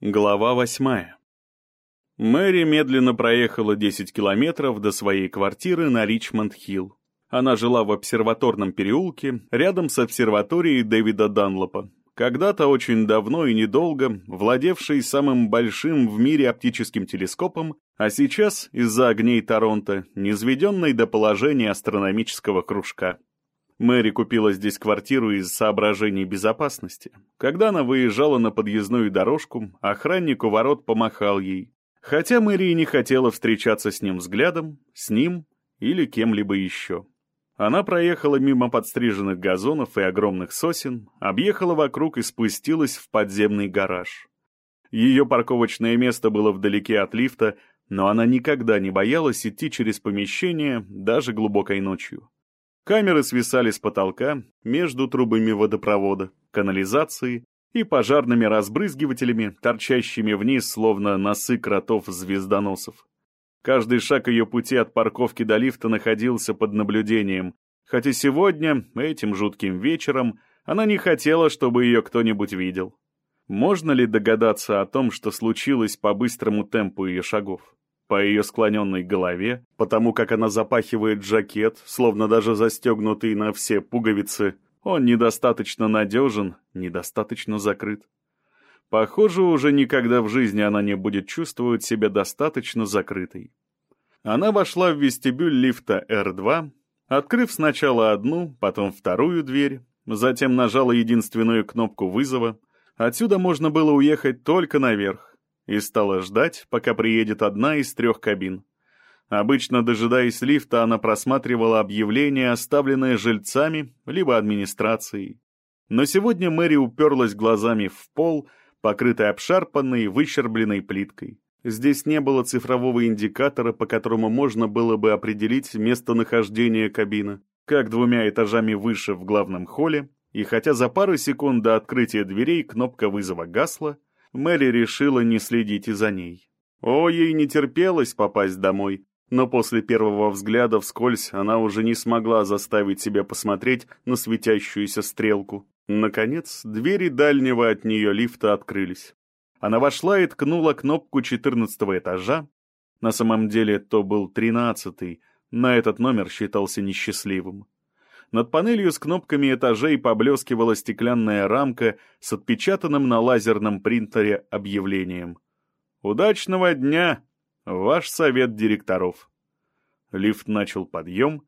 Глава восьмая. Мэри медленно проехала 10 километров до своей квартиры на Ричмонд-Хилл. Она жила в обсерваторном переулке, рядом с обсерваторией Дэвида Данлопа, когда-то очень давно и недолго владевшей самым большим в мире оптическим телескопом, а сейчас, из-за огней Торонто, низведенной до положения астрономического кружка. Мэри купила здесь квартиру из соображений безопасности. Когда она выезжала на подъездную дорожку, охранник у ворот помахал ей. Хотя Мэри и не хотела встречаться с ним взглядом, с ним или кем-либо еще. Она проехала мимо подстриженных газонов и огромных сосен, объехала вокруг и спустилась в подземный гараж. Ее парковочное место было вдалеке от лифта, но она никогда не боялась идти через помещение, даже глубокой ночью. Камеры свисали с потолка между трубами водопровода, канализации и пожарными разбрызгивателями, торчащими вниз, словно носы кротов-звездоносов. Каждый шаг ее пути от парковки до лифта находился под наблюдением, хотя сегодня, этим жутким вечером, она не хотела, чтобы ее кто-нибудь видел. Можно ли догадаться о том, что случилось по быстрому темпу ее шагов? По ее склоненной голове, потому как она запахивает жакет, словно даже застегнутый на все пуговицы, он недостаточно надежен, недостаточно закрыт. Похоже, уже никогда в жизни она не будет чувствовать себя достаточно закрытой. Она вошла в вестибюль лифта R2, открыв сначала одну, потом вторую дверь, затем нажала единственную кнопку вызова. Отсюда можно было уехать только наверх и стала ждать, пока приедет одна из трех кабин. Обычно, дожидаясь лифта, она просматривала объявления, оставленные жильцами либо администрацией. Но сегодня Мэри уперлась глазами в пол, покрытый обшарпанной, выщербленной плиткой. Здесь не было цифрового индикатора, по которому можно было бы определить местонахождение кабины, как двумя этажами выше в главном холле, и хотя за пару секунд до открытия дверей кнопка вызова гасла, Мэри решила не следить и за ней. О, ей не терпелось попасть домой, но после первого взгляда вскользь она уже не смогла заставить себя посмотреть на светящуюся стрелку. Наконец, двери дальнего от нее лифта открылись. Она вошла и ткнула кнопку четырнадцатого этажа. На самом деле то был тринадцатый, на этот номер считался несчастливым. Над панелью с кнопками этажей поблескивала стеклянная рамка с отпечатанным на лазерном принтере объявлением. «Удачного дня! Ваш совет директоров!» Лифт начал подъем.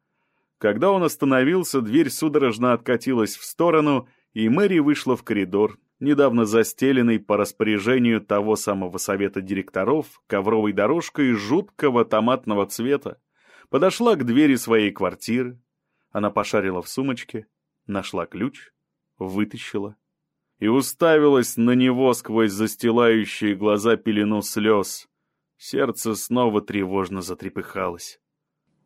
Когда он остановился, дверь судорожно откатилась в сторону, и Мэри вышла в коридор, недавно застеленный по распоряжению того самого совета директоров ковровой дорожкой жуткого томатного цвета, подошла к двери своей квартиры, она пошарила в сумочке, нашла ключ, вытащила и уставилась на него сквозь застилающие глаза пелену слез. Сердце снова тревожно затрепыхалось.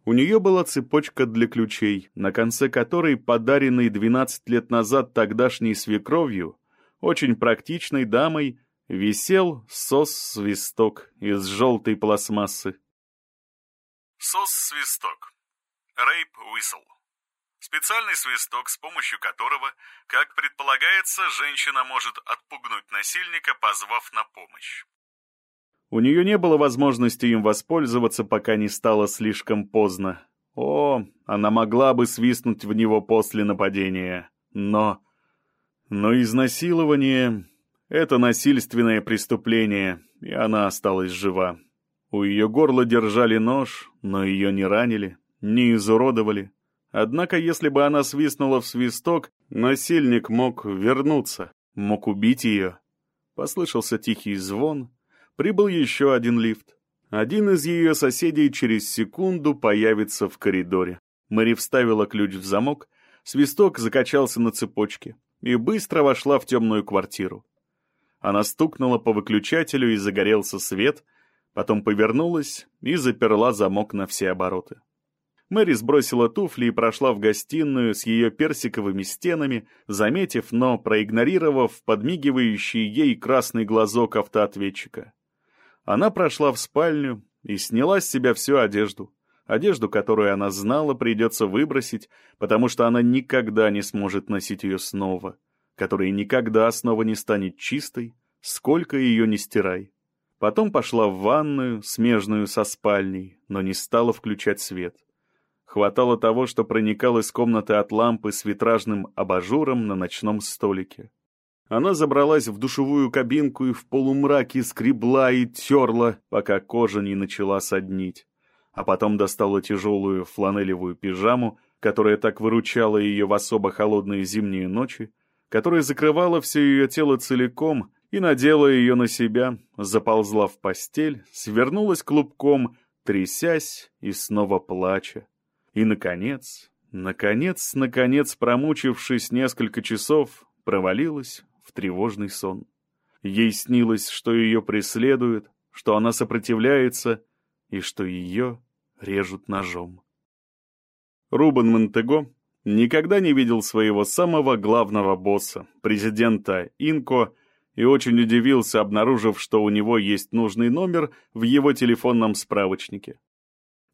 У нее была цепочка для ключей, на конце которой, подаренный 12 лет назад тогдашней свекровью, очень практичной дамой, висел сос-свисток из желтой пластмассы. Сос-свисток. Рейп-уисл. Специальный свисток, с помощью которого, как предполагается, женщина может отпугнуть насильника, позвав на помощь. У нее не было возможности им воспользоваться, пока не стало слишком поздно. О, она могла бы свистнуть в него после нападения. Но... Но изнасилование — это насильственное преступление, и она осталась жива. У ее горла держали нож, но ее не ранили, не изуродовали. Однако, если бы она свистнула в свисток, насильник мог вернуться, мог убить ее. Послышался тихий звон. Прибыл еще один лифт. Один из ее соседей через секунду появится в коридоре. Мэри вставила ключ в замок, свисток закачался на цепочке и быстро вошла в темную квартиру. Она стукнула по выключателю и загорелся свет, потом повернулась и заперла замок на все обороты. Мэри сбросила туфли и прошла в гостиную с ее персиковыми стенами, заметив, но проигнорировав подмигивающий ей красный глазок автоответчика. Она прошла в спальню и сняла с себя всю одежду. Одежду, которую она знала, придется выбросить, потому что она никогда не сможет носить ее снова, которая никогда снова не станет чистой, сколько ее не стирай. Потом пошла в ванную, смежную со спальней, но не стала включать свет. Хватало того, что проникал из комнаты от лампы с витражным абажуром на ночном столике. Она забралась в душевую кабинку и в полумраке скребла и терла, пока кожа не начала соднить. А потом достала тяжелую фланелевую пижаму, которая так выручала ее в особо холодные зимние ночи, которая закрывала все ее тело целиком и надела ее на себя, заползла в постель, свернулась клубком, трясясь и снова плача. И, наконец, наконец, наконец, промучившись несколько часов, провалилась в тревожный сон. Ей снилось, что ее преследуют, что она сопротивляется и что ее режут ножом. Рубен Монтего никогда не видел своего самого главного босса, президента Инко, и очень удивился, обнаружив, что у него есть нужный номер в его телефонном справочнике.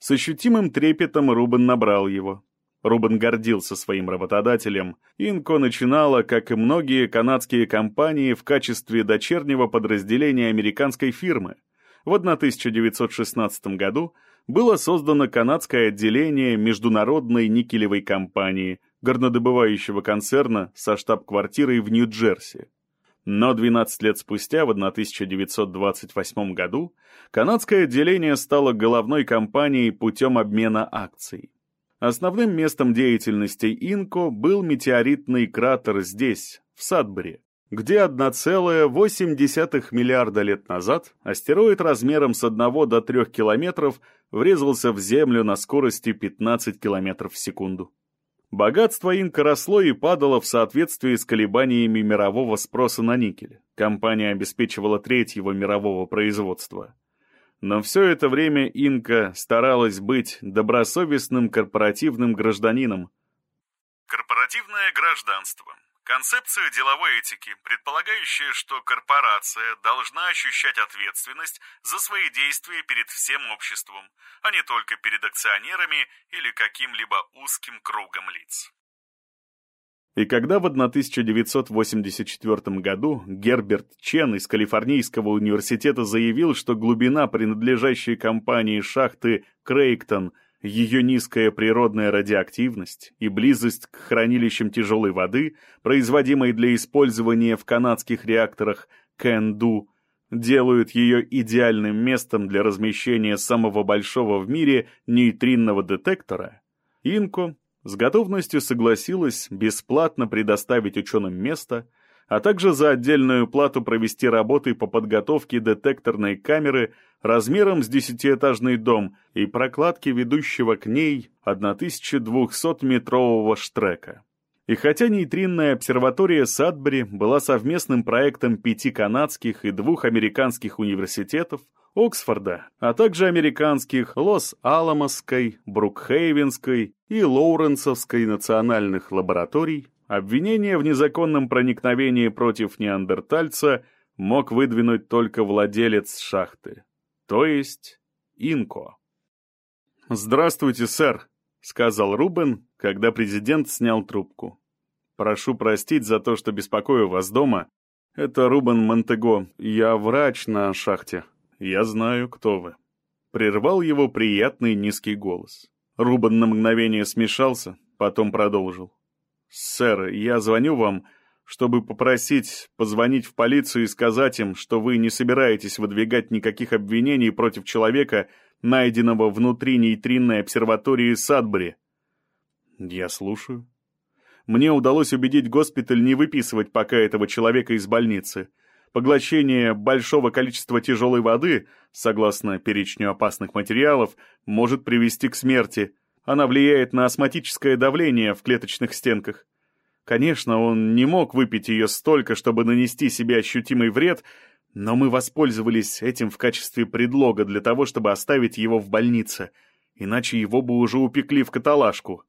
С ощутимым трепетом Рубен набрал его. Рубен гордился своим работодателем. Инко начинала, как и многие канадские компании, в качестве дочернего подразделения американской фирмы. В 1916 году было создано канадское отделение Международной никелевой компании, горнодобывающего концерна со штаб-квартирой в Нью-Джерси. Но 12 лет спустя, в 1928 году, канадское отделение стало головной компанией путем обмена акций. Основным местом деятельности Инко был метеоритный кратер здесь, в Садбери, где 1,8 миллиарда лет назад астероид размером с 1 до 3 километров врезался в Землю на скорости 15 километров в секунду. Богатство инка росло и падало в соответствии с колебаниями мирового спроса на никель. Компания обеспечивала треть его мирового производства. Но все это время инка старалась быть добросовестным корпоративным гражданином. Корпоративное гражданство Концепция деловой этики, предполагающая, что корпорация должна ощущать ответственность за свои действия перед всем обществом, а не только перед акционерами или каким-либо узким кругом лиц. И когда в 1984 году Герберт Чен из Калифорнийского университета заявил, что глубина принадлежащей компании шахты Крейгтон – ее низкая природная радиоактивность и близость к хранилищам тяжелой воды, производимой для использования в канадских реакторах Кэнду, делают ее идеальным местом для размещения самого большого в мире нейтринного детектора, Инко с готовностью согласилась бесплатно предоставить ученым место, а также за отдельную плату провести работы по подготовке детекторной камеры размером с десятиэтажный дом и прокладке ведущего к ней 1200-метрового штрека. И хотя нейтринная обсерватория Садбери была совместным проектом пяти канадских и двух американских университетов, Оксфорда, а также американских Лос-Аламосской, Брукхейвенской и Лоуренсовской национальных лабораторий, обвинение в незаконном проникновении против неандертальца мог выдвинуть только владелец шахты то есть Инко. «Здравствуйте, сэр», — сказал Рубен, когда президент снял трубку. «Прошу простить за то, что беспокою вас дома. Это Рубен Монтего, я врач на шахте. Я знаю, кто вы». Прервал его приятный низкий голос. Рубен на мгновение смешался, потом продолжил. «Сэр, я звоню вам, чтобы попросить позвонить в полицию и сказать им, что вы не собираетесь выдвигать никаких обвинений против человека, найденного внутри нейтринной обсерватории Садбери. Я слушаю. Мне удалось убедить госпиталь не выписывать пока этого человека из больницы. Поглощение большого количества тяжелой воды, согласно перечню опасных материалов, может привести к смерти. Она влияет на астматическое давление в клеточных стенках. Конечно, он не мог выпить ее столько, чтобы нанести себе ощутимый вред, но мы воспользовались этим в качестве предлога для того, чтобы оставить его в больнице, иначе его бы уже упекли в каталажку.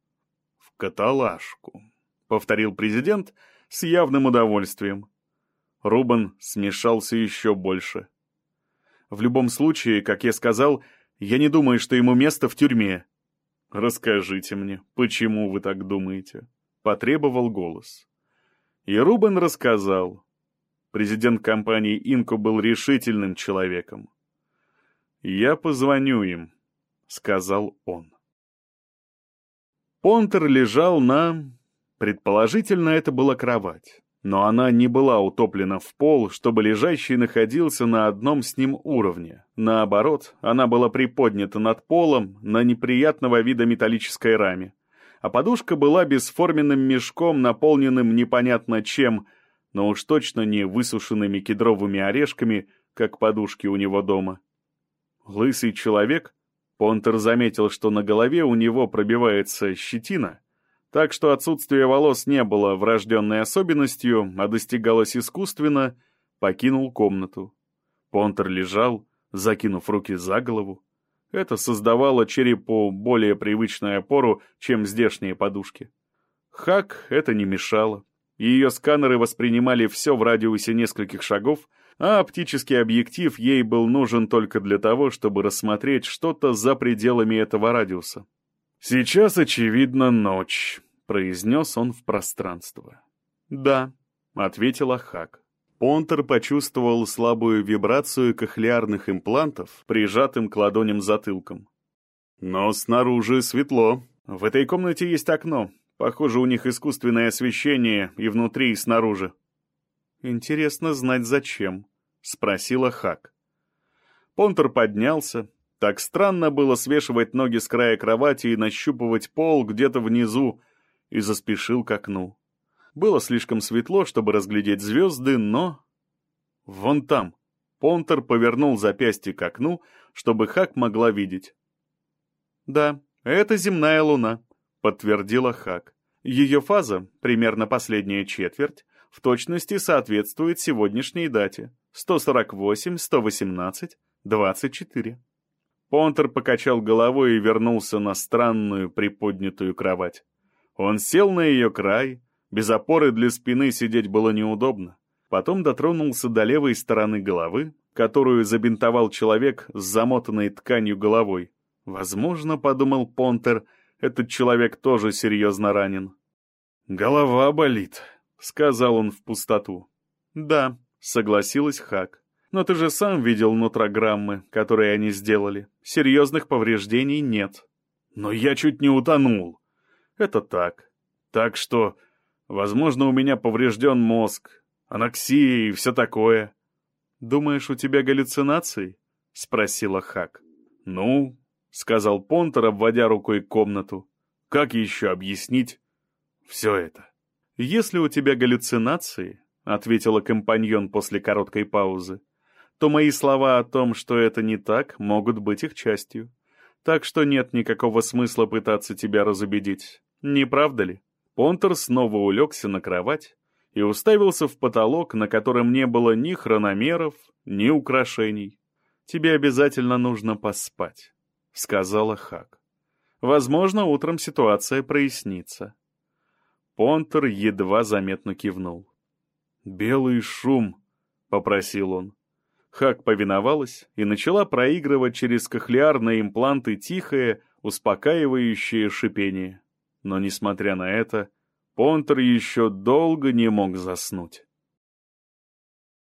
«В каталажку», — повторил президент с явным удовольствием. Рубан смешался еще больше. «В любом случае, как я сказал, я не думаю, что ему место в тюрьме». «Расскажите мне, почему вы так думаете?» — потребовал голос. И Рубен рассказал. Президент компании «Инко» был решительным человеком. «Я позвоню им», — сказал он. Понтер лежал на... Предположительно, это была кровать. Но она не была утоплена в пол, чтобы лежащий находился на одном с ним уровне. Наоборот, она была приподнята над полом на неприятного вида металлической раме. А подушка была бесформенным мешком, наполненным непонятно чем, но уж точно не высушенными кедровыми орешками, как подушки у него дома. Лысый человек, Понтер заметил, что на голове у него пробивается щетина, так что отсутствие волос не было врожденной особенностью, а достигалось искусственно, покинул комнату. Понтер лежал, закинув руки за голову. Это создавало черепу более привычную опору, чем здешние подушки. Хак это не мешало. Ее сканеры воспринимали все в радиусе нескольких шагов, а оптический объектив ей был нужен только для того, чтобы рассмотреть что-то за пределами этого радиуса. «Сейчас, очевидно, ночь», — произнес он в пространство. «Да», — ответила Хак. Понтер почувствовал слабую вибрацию кохлеарных имплантов, прижатым к ладоням затылком. «Но снаружи светло. В этой комнате есть окно. Похоже, у них искусственное освещение и внутри, и снаружи». «Интересно знать, зачем», — спросила Хак. Понтер поднялся, так странно было свешивать ноги с края кровати и нащупывать пол где-то внизу, и заспешил к окну. Было слишком светло, чтобы разглядеть звезды, но... Вон там. Понтер повернул запястье к окну, чтобы Хак могла видеть. «Да, это земная луна», — подтвердила Хак. Ее фаза, примерно последняя четверть, в точности соответствует сегодняшней дате. 148, 118, 24. Понтер покачал головой и вернулся на странную приподнятую кровать. Он сел на ее край, без опоры для спины сидеть было неудобно. Потом дотронулся до левой стороны головы, которую забинтовал человек с замотанной тканью головой. Возможно, подумал Понтер, этот человек тоже серьезно ранен. «Голова болит», — сказал он в пустоту. «Да», — согласилась Хак. Но ты же сам видел нутрограммы, которые они сделали. Серьезных повреждений нет. Но я чуть не утонул. Это так. Так что, возможно, у меня поврежден мозг, аноксия и все такое. Думаешь, у тебя галлюцинации? Спросила Хак. Ну, сказал Понтер, обводя рукой комнату. Как еще объяснить все это? Если у тебя галлюцинации, ответила компаньон после короткой паузы, то мои слова о том, что это не так, могут быть их частью. Так что нет никакого смысла пытаться тебя разубедить. Не правда ли? Понтер снова улегся на кровать и уставился в потолок, на котором не было ни хрономеров, ни украшений. «Тебе обязательно нужно поспать», — сказала Хак. «Возможно, утром ситуация прояснится». Понтер едва заметно кивнул. «Белый шум», — попросил он. Хак повиновалась и начала проигрывать через кохлеарные импланты тихое, успокаивающее шипение. Но, несмотря на это, Понтер еще долго не мог заснуть.